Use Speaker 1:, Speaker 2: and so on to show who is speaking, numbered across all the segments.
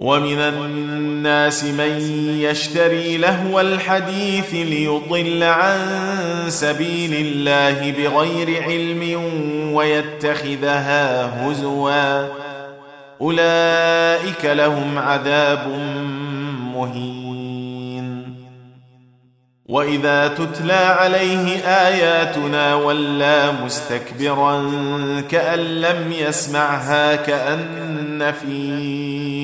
Speaker 1: ومن الناس من يشتري لهو الحديث ليضل عن سبيل الله بغير علم ويتخذها هزوا. أولئك لهم عذاب مهين. وإذا تتلى عليه آياتنا ولى مستكبرا كأن لم يسمعها كأن في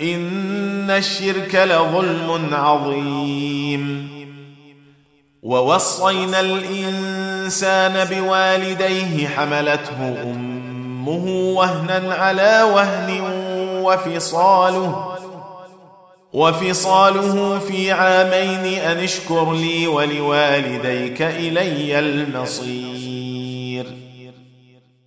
Speaker 1: إن الشرك لظلم عظيم. ووصينا الإنسان بوالديه حملته أمه وهنا على وهن وفصاله. وفصاله في عامين أن اشكر لي ولوالديك إلي المصير.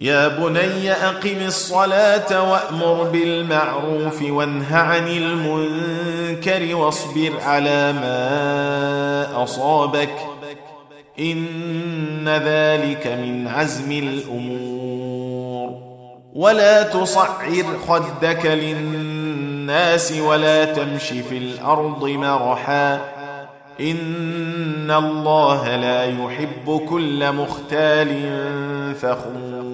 Speaker 1: يا بني أقم الصلاة وأمر بالمعروف وانه عن المنكر واصبر على ما أصابك إن ذلك من عزم الأمور. ولا تصعر خدك للناس ولا تمش في الأرض مرحا. إن الله لا يحب كل مختال فخور.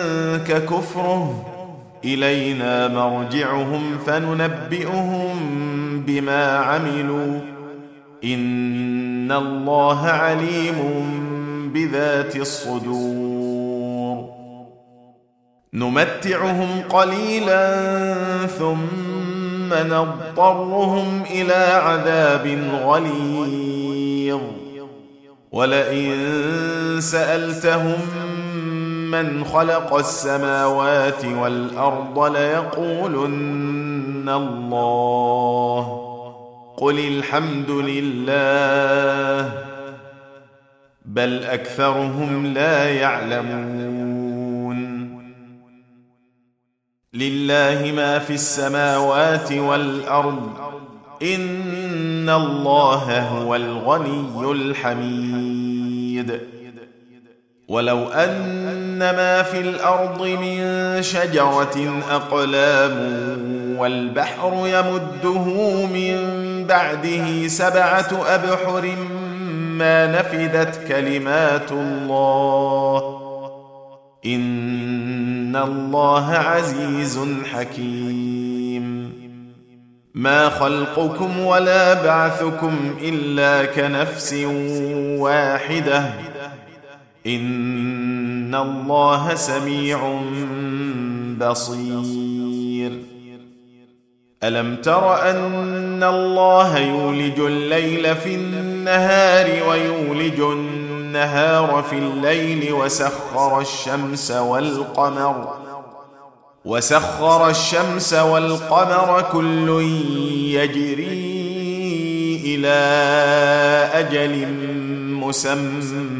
Speaker 1: يحزنك كفره إلينا مرجعهم فننبئهم بما عملوا. إن الله عليم بذات الصدور. نمتعهم قليلا ثم نضطرهم إلى عذاب غليظ. ولئن سألتهم من خلق السماوات والارض ليقولن الله قل الحمد لله بل اكثرهم لا يعلمون. لله ما في السماوات والارض ان الله هو الغني الحميد. ولو ان ما في الأرض من شجره اقلام والبحر يمده من بعده سبعه ابحر ما نفدت كلمات الله ان الله عزيز حكيم ما خلقكم ولا بعثكم الا كنفس واحدة ان الله سميع بصير الم تر ان الله يولج الليل في النهار ويولج النهار في الليل وسخر الشمس والقمر وسخر الشمس والقمر كل يجري إلى أجل مسمى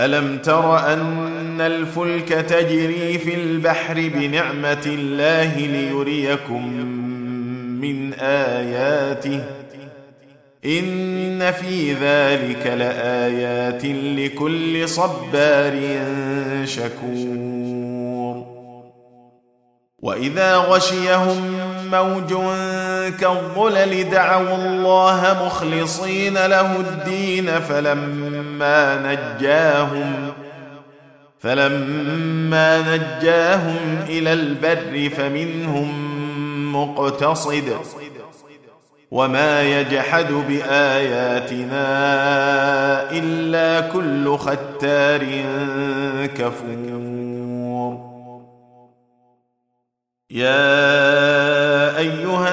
Speaker 1: ألم تر أن الفلك تجري في البحر بنعمة الله ليريكم من آياته؟ إن في ذلك لآيات لكل صبار شكور. وإذا غشيهم موج كالظلل دعوا الله مخلصين له الدين فلما نجاهم فلما نجاهم إلى البر فمنهم مقتصد وما يجحد بآياتنا إلا كل ختار كفور. يا أيها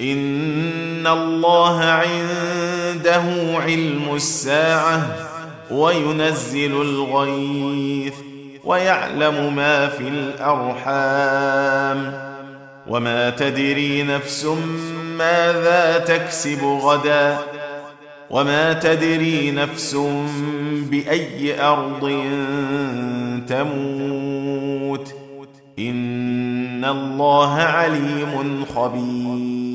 Speaker 1: إن الله عنده علم الساعة وينزل الغيث ويعلم ما في الأرحام وما تدري نفس ماذا تكسب غدا وما تدري نفس بأي أرض تموت إن الله عليم خبير